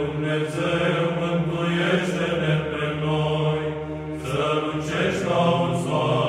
Dumnezeu mântuiește-ne pe noi, să lucești ca un soare.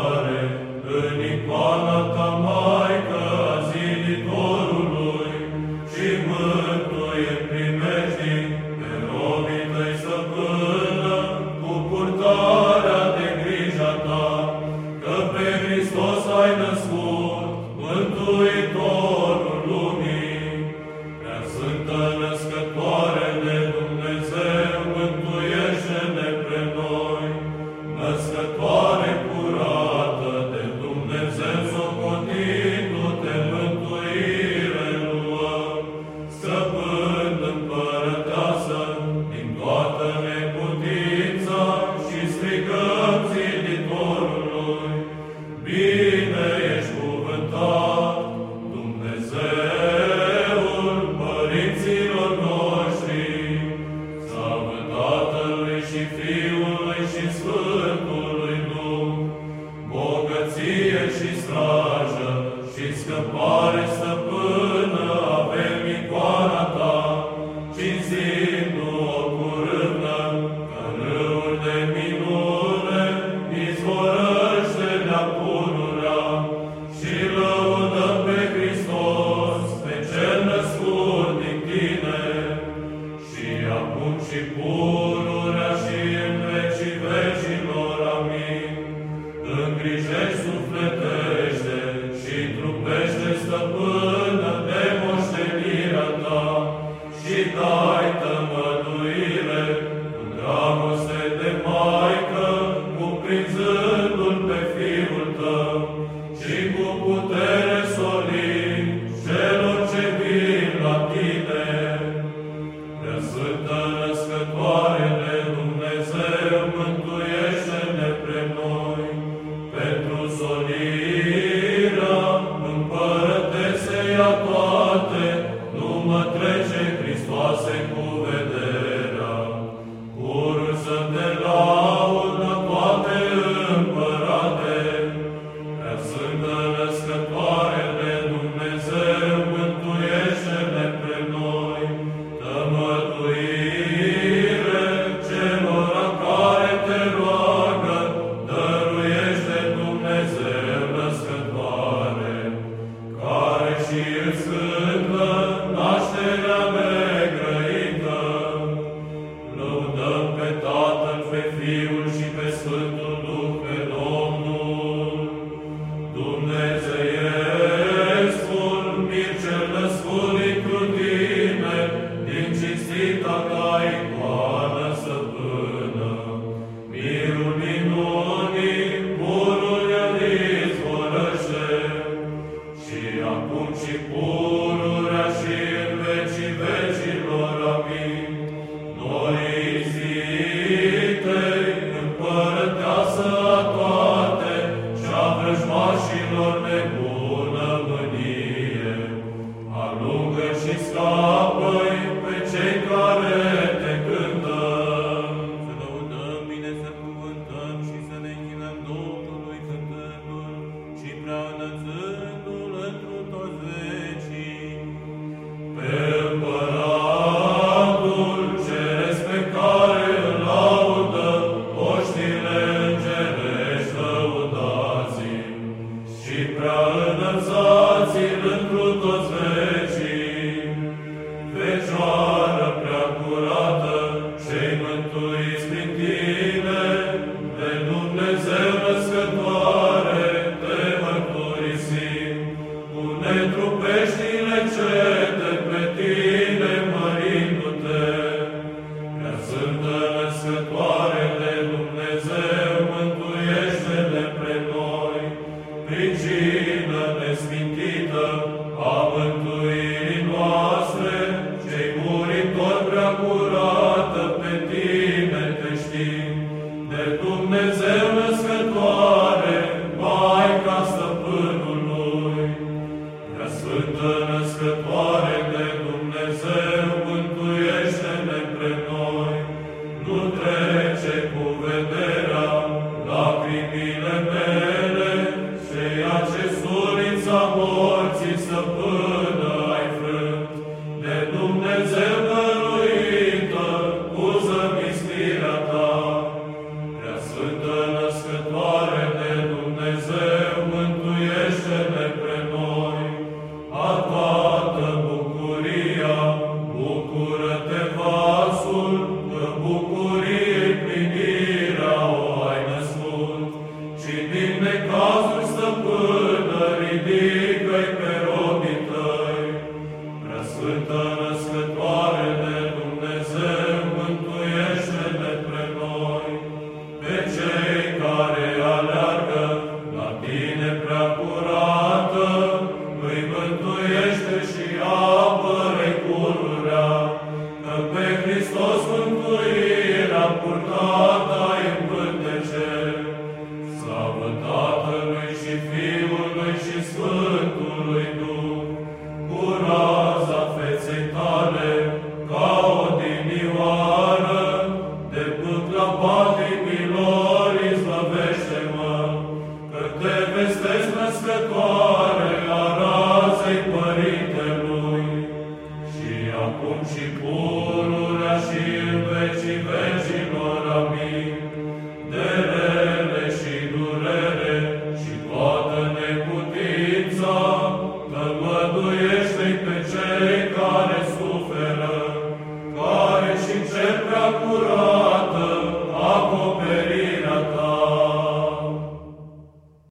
the ball. Gibraltar. Necazuri stăpână, ridică-i Holy